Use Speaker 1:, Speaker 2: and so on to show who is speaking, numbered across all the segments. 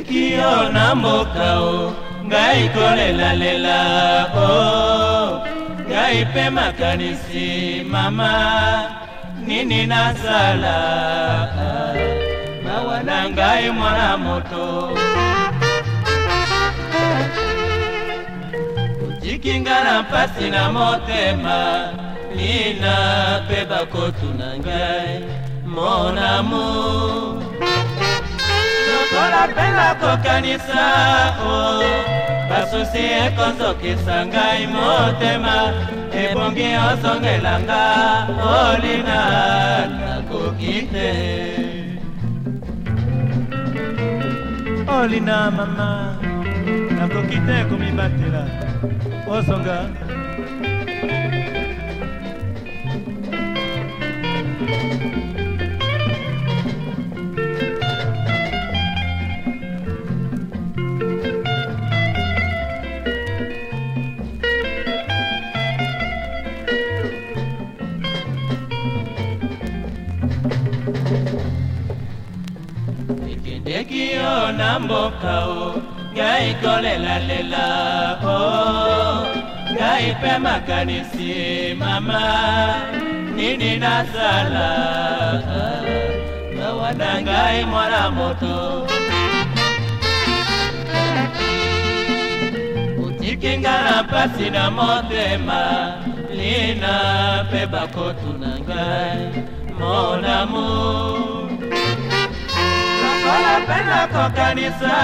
Speaker 1: leki yo na mboka o ngai kolelalela o ngai mpe makanisi mama nini nasala mawa na ngai mwana moto otiki nga na mpasi na motema nina mpe bakotuna ngai monamu napenda kokanisa o oh. basusi ekozokisa ngai motema ebongi osongelanga olina nakoki te olina mama nakoki te komibatela osonga na mboka o ngai kolela lela o ngai mpe makanisi mama nini nasala mawa na ngai mwana moto otiki nga na mpasi na motema lina mpe bakotuna ngai mon amour wanapenda kwa kanisa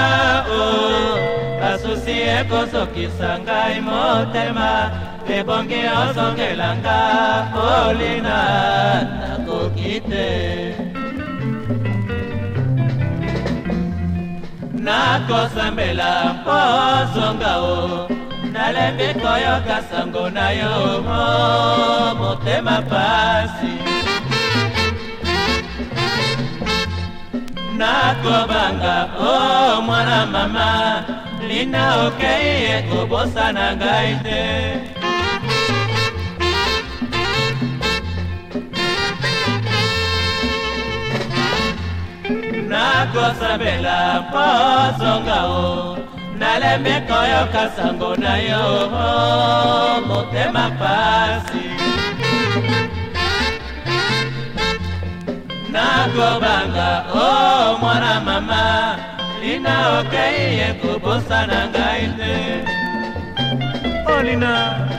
Speaker 1: oh, basusie kosokisa ngai motema ebongi ozongelanga olina nakoki te nakosambela mpo ozonga o oh. nalembi koyoka sango na yo mo oh, motema pasi nakobanga o oh, mwana mama lina okei ekobosana ngai te nakosabela mpo zonga o nalembi koyoka sango na yo oh, motema pasi nakobanga o oh, mwana mama lina okei ekobosana ngai te olina oh,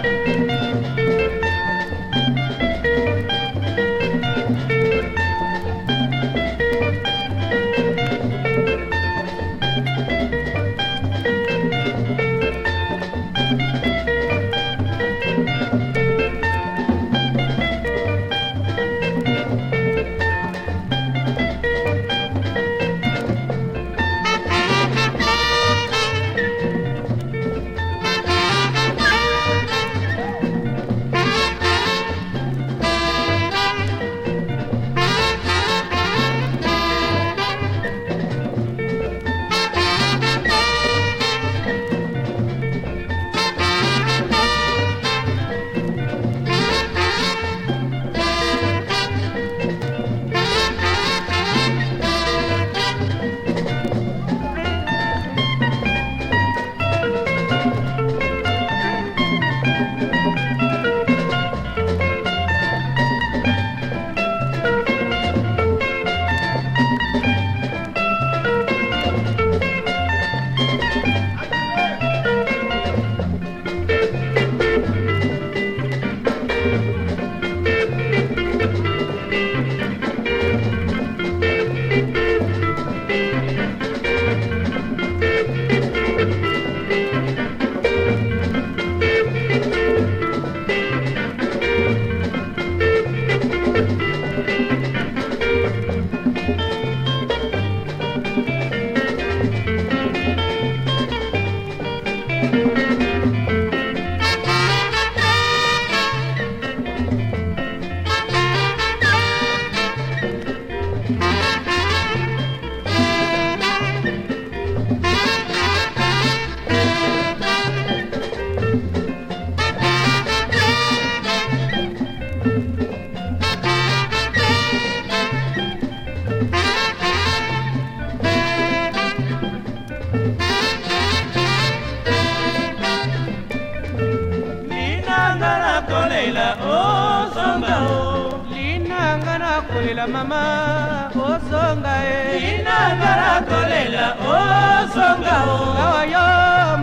Speaker 2: kolela mama osonga ye inangala kolela osonga o awa yo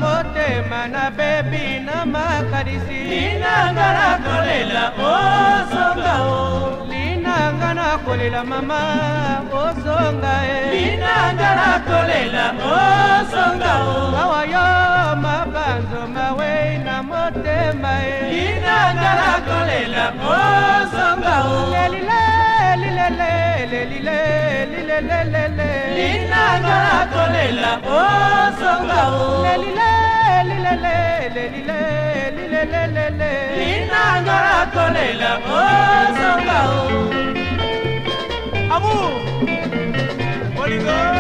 Speaker 2: motema na bebi na makanisi inangala kolela osonga o linangana kolela mama osonga ye linangala kolela osonga o awa yo mabanzo mawe na motema ye inangala kolela osonga linanga nakolela osonga linanga nakolela osonga amour olingo